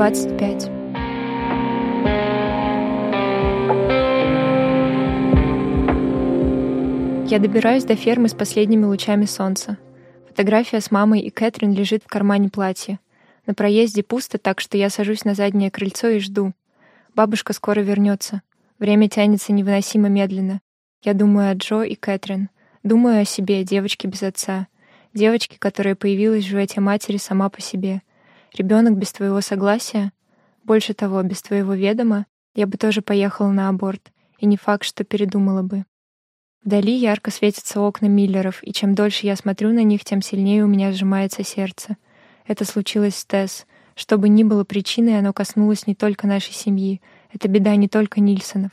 25. Я добираюсь до фермы с последними лучами солнца. Фотография с мамой и Кэтрин лежит в кармане платья. На проезде пусто, так что я сажусь на заднее крыльцо и жду. Бабушка скоро вернется. Время тянется невыносимо медленно. Я думаю о Джо и Кэтрин. Думаю о себе, девочке без отца. Девочке, которая появилась в животе матери сама по себе. Ребенок без твоего согласия? Больше того, без твоего ведома? Я бы тоже поехала на аборт. И не факт, что передумала бы. Вдали ярко светятся окна Миллеров, и чем дольше я смотрю на них, тем сильнее у меня сжимается сердце. Это случилось с Тесс. Что бы ни было причиной, оно коснулось не только нашей семьи. Это беда не только Нильсонов.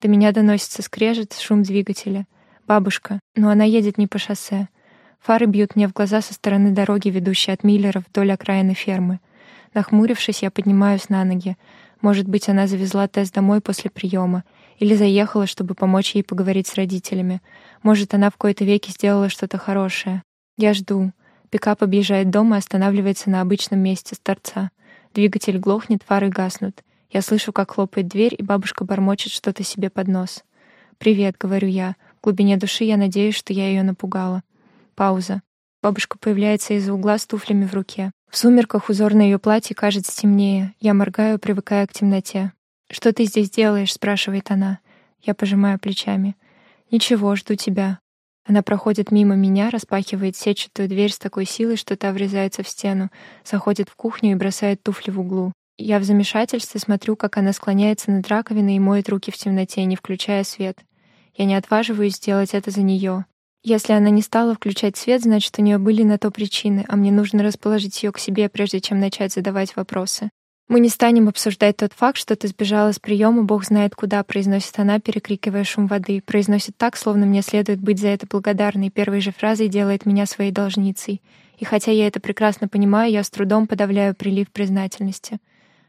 До меня доносится скрежет, шум двигателя. Бабушка, но она едет не по шоссе. Фары бьют мне в глаза со стороны дороги, ведущей от Миллера вдоль окраины фермы. Нахмурившись, я поднимаюсь на ноги. Может быть, она завезла Тесс домой после приема или заехала, чтобы помочь ей поговорить с родителями. Может, она в кои-то веки сделала что-то хорошее. Я жду. Пикап объезжает дом и останавливается на обычном месте с торца. Двигатель глохнет, фары гаснут. Я слышу, как хлопает дверь, и бабушка бормочет что-то себе под нос. «Привет», — говорю я. В глубине души я надеюсь, что я ее напугала. Пауза. Бабушка появляется из-за угла с туфлями в руке. В сумерках узор на ее платье кажется темнее. Я моргаю, привыкая к темноте. «Что ты здесь делаешь?» — спрашивает она. Я пожимаю плечами. «Ничего, жду тебя». Она проходит мимо меня, распахивает сетчатую дверь с такой силой, что та врезается в стену, заходит в кухню и бросает туфли в углу. Я в замешательстве смотрю, как она склоняется над раковиной и моет руки в темноте, не включая свет. Я не отваживаюсь сделать это за нее. Если она не стала включать свет, значит, у нее были на то причины, а мне нужно расположить ее к себе, прежде чем начать задавать вопросы. Мы не станем обсуждать тот факт, что ты сбежала с приема, бог знает куда, произносит она, перекрикивая шум воды. Произносит так, словно мне следует быть за это благодарной. Первой же фразой делает меня своей должницей. И хотя я это прекрасно понимаю, я с трудом подавляю прилив признательности.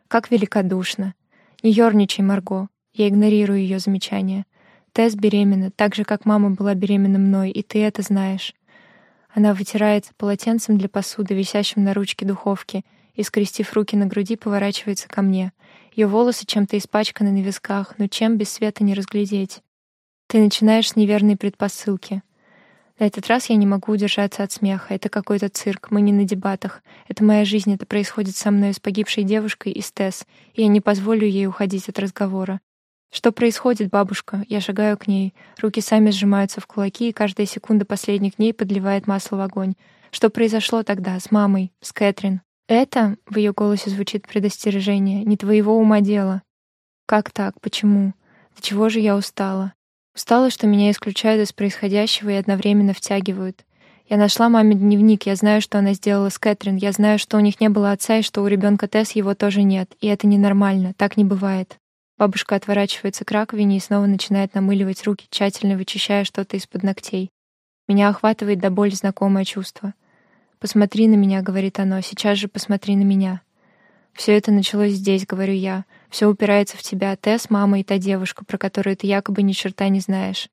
Как великодушно. Не ерничай, Марго. Я игнорирую ее замечание. Тесс беременна, так же, как мама была беременна мной, и ты это знаешь. Она вытирается полотенцем для посуды, висящим на ручке духовки, и, скрестив руки на груди, поворачивается ко мне. Ее волосы чем-то испачканы на висках, но чем без света не разглядеть. Ты начинаешь с неверной предпосылки. На этот раз я не могу удержаться от смеха. Это какой-то цирк. Мы не на дебатах. Это моя жизнь. Это происходит со мной с погибшей девушкой из ТЭС. И я не позволю ей уходить от разговора. Что происходит, бабушка? Я шагаю к ней. Руки сами сжимаются в кулаки, и каждая секунда последних дней подливает масло в огонь. Что произошло тогда с мамой, с Кэтрин? Это, в ее голосе звучит предостережение, не твоего ума дело. Как так? Почему? До чего же я устала? Устала, что меня исключают из происходящего и одновременно втягивают. Я нашла маме дневник, я знаю, что она сделала с Кэтрин, я знаю, что у них не было отца и что у ребенка Тесс его тоже нет, и это ненормально, так не бывает. Бабушка отворачивается к раковине и снова начинает намыливать руки, тщательно вычищая что-то из-под ногтей. Меня охватывает до боли знакомое чувство. «Посмотри на меня», — говорит оно, — «сейчас же посмотри на меня». Все это началось здесь, говорю я. Все упирается в тебя, Тесс, мама и та девушка, про которую ты якобы ни черта не знаешь.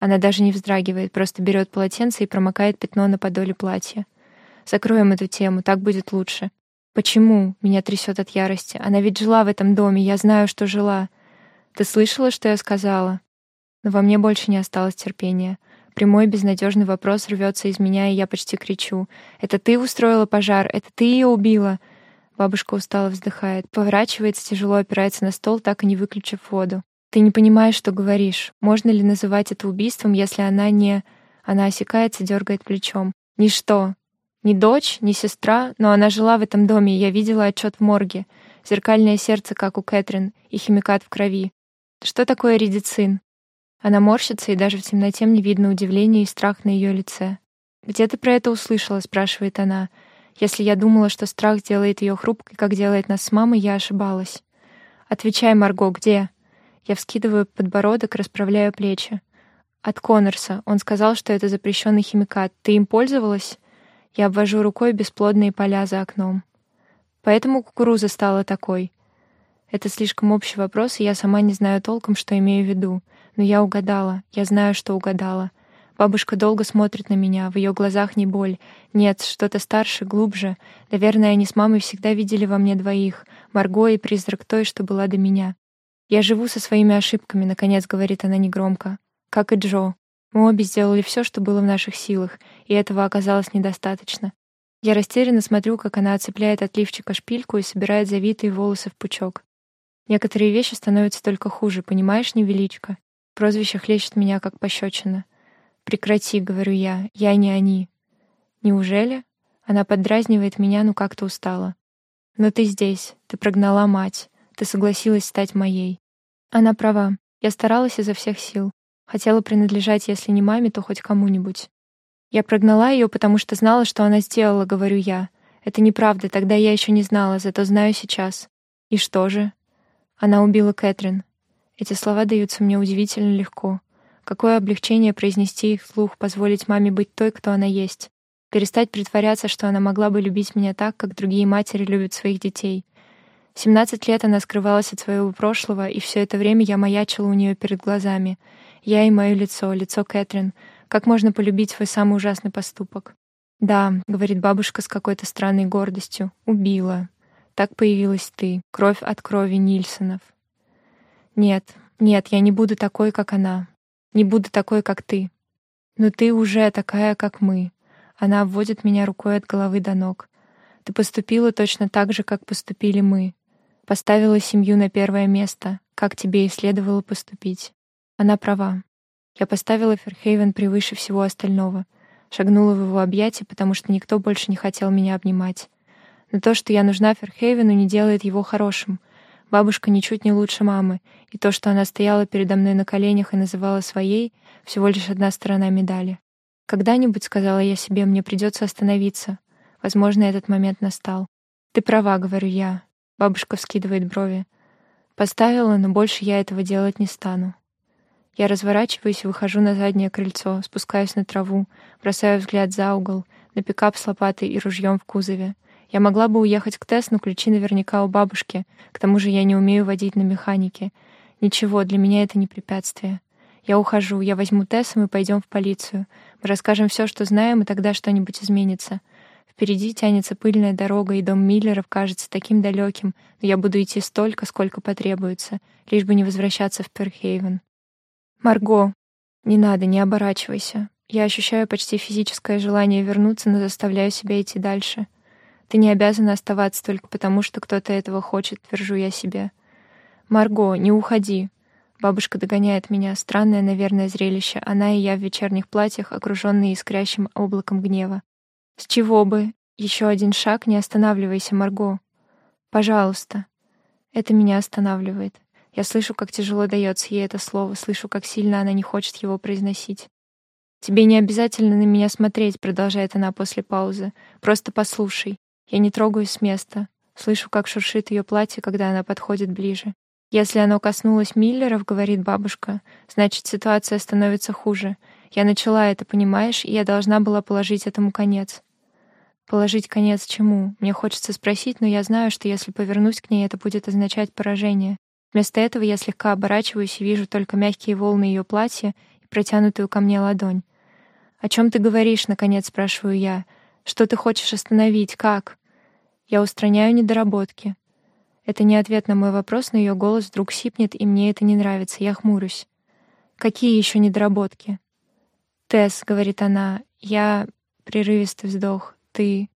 Она даже не вздрагивает, просто берет полотенце и промокает пятно на подоле платья. Закроем эту тему, так будет лучше. Почему? Меня трясет от ярости. Она ведь жила в этом доме, я знаю, что жила. Ты слышала, что я сказала? Но во мне больше не осталось терпения. Прямой безнадежный вопрос рвется из меня, и я почти кричу. «Это ты устроила пожар? Это ты ее убила?» Бабушка устало вздыхает, поворачивается, тяжело опирается на стол, так и не выключив воду. «Ты не понимаешь, что говоришь. Можно ли называть это убийством, если она не...» Она осекается, дергает плечом. «Ничто. Ни дочь, ни сестра, но она жила в этом доме, и я видела отчет в морге. Зеркальное сердце, как у Кэтрин, и химикат в крови. Что такое редицин?» Она морщится, и даже в темноте мне видно удивление и страх на ее лице. «Где ты про это услышала?» — спрашивает она. Если я думала, что страх делает ее хрупкой, как делает нас с мамой, я ошибалась. «Отвечай, Марго, где?» Я вскидываю подбородок, расправляю плечи. «От Коннорса. Он сказал, что это запрещенный химикат. Ты им пользовалась?» Я обвожу рукой бесплодные поля за окном. «Поэтому кукуруза стала такой?» Это слишком общий вопрос, и я сама не знаю толком, что имею в виду. Но я угадала. Я знаю, что угадала. Бабушка долго смотрит на меня, в ее глазах не боль. Нет, что-то старше, глубже. Наверное, они с мамой всегда видели во мне двоих. Марго и призрак той, что была до меня. «Я живу со своими ошибками», — наконец говорит она негромко. «Как и Джо. Мы обе сделали все, что было в наших силах, и этого оказалось недостаточно. Я растерянно смотрю, как она отцепляет от лифчика шпильку и собирает завитые волосы в пучок. Некоторые вещи становятся только хуже, понимаешь, невеличко? Прозвище хлещет меня, как пощечина. «Прекрати», — говорю я, — «я не они». «Неужели?» Она поддразнивает меня, но как-то устала. «Но ты здесь, ты прогнала мать, ты согласилась стать моей». Она права, я старалась изо всех сил. Хотела принадлежать, если не маме, то хоть кому-нибудь. Я прогнала ее, потому что знала, что она сделала, говорю я. Это неправда, тогда я еще не знала, зато знаю сейчас. И что же? Она убила Кэтрин. Эти слова даются мне удивительно легко. Какое облегчение произнести их вслух, позволить маме быть той, кто она есть. Перестать притворяться, что она могла бы любить меня так, как другие матери любят своих детей. 17 лет она скрывалась от своего прошлого, и все это время я маячила у нее перед глазами — я и мое лицо, лицо Кэтрин. Как можно полюбить свой самый ужасный поступок? «Да», — говорит бабушка с какой-то странной гордостью, — «убила. Так появилась ты, кровь от крови Нильсонов». «Нет, нет, я не буду такой, как она. Не буду такой, как ты. Но ты уже такая, как мы». Она обводит меня рукой от головы до ног. «Ты поступила точно так же, как поступили мы. Поставила семью на первое место, как тебе и следовало поступить. Она права. Я поставила Ферхейвен превыше всего остального. Шагнула в его объятия, потому что никто больше не хотел меня обнимать. Но то, что я нужна Ферхейвену, не делает его хорошим. Бабушка ничуть не лучше мамы, и то, что она стояла передо мной на коленях и называла своей, всего лишь одна сторона медали. «Когда-нибудь, — сказала я себе, — мне придется остановиться. Возможно, этот момент настал. Ты права, — говорю я. Бабушка вскидывает брови. Поставила, но больше я этого делать не стану. Я разворачиваюсь и выхожу на заднее крыльцо, спускаюсь на траву, бросаю взгляд за угол, на пикап с лопатой и ружьем в кузове. Я могла бы уехать к Тесс, но ключи наверняка у бабушки. К тому же я не умею водить на механике. Ничего, для меня это не препятствие. Я ухожу, я возьму Тесс, и мы пойдем в полицию. Мы расскажем все, что знаем, и тогда что-нибудь изменится. Впереди тянется пыльная дорога, и дом Миллеров кажется таким далеким, но я буду идти столько, сколько потребуется, лишь бы не возвращаться в Перхейвен. «Марго, не надо, не оборачивайся. Я ощущаю почти физическое желание вернуться, но заставляю себя идти дальше. Ты не обязана оставаться только потому, что кто-то этого хочет, твержу я себе. Марго, не уходи. Бабушка догоняет меня. Странное, наверное, зрелище. Она и я в вечерних платьях, окруженные искрящим облаком гнева. С чего бы? Еще один шаг, не останавливайся, Марго. Пожалуйста. Это меня останавливает. Я слышу, как тяжело дается ей это слово, слышу, как сильно она не хочет его произносить. «Тебе не обязательно на меня смотреть», — продолжает она после паузы. «Просто послушай. Я не трогаюсь с места. Слышу, как шуршит ее платье, когда она подходит ближе. Если оно коснулось Миллеров, — говорит бабушка, — значит, ситуация становится хуже. Я начала это, понимаешь, и я должна была положить этому конец. Положить конец чему? Мне хочется спросить, но я знаю, что если повернусь к ней, это будет означать поражение. Вместо этого я слегка оборачиваюсь и вижу только мягкие волны ее платья и протянутую ко мне ладонь. «О чем ты говоришь?» — наконец спрашиваю я. «Что ты хочешь остановить? Как?» Я устраняю недоработки. Это не ответ на мой вопрос, но ее голос вдруг сипнет, и мне это не нравится. Я хмурюсь. «Какие еще недоработки?» «Тесс», — говорит она, — «я...» — прерывистый вздох. «Ты...»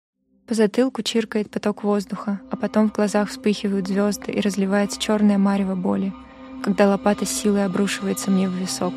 По затылку чиркает поток воздуха, а потом в глазах вспыхивают звезды и разливается черная марево боли, когда лопата с силой обрушивается мне в висок.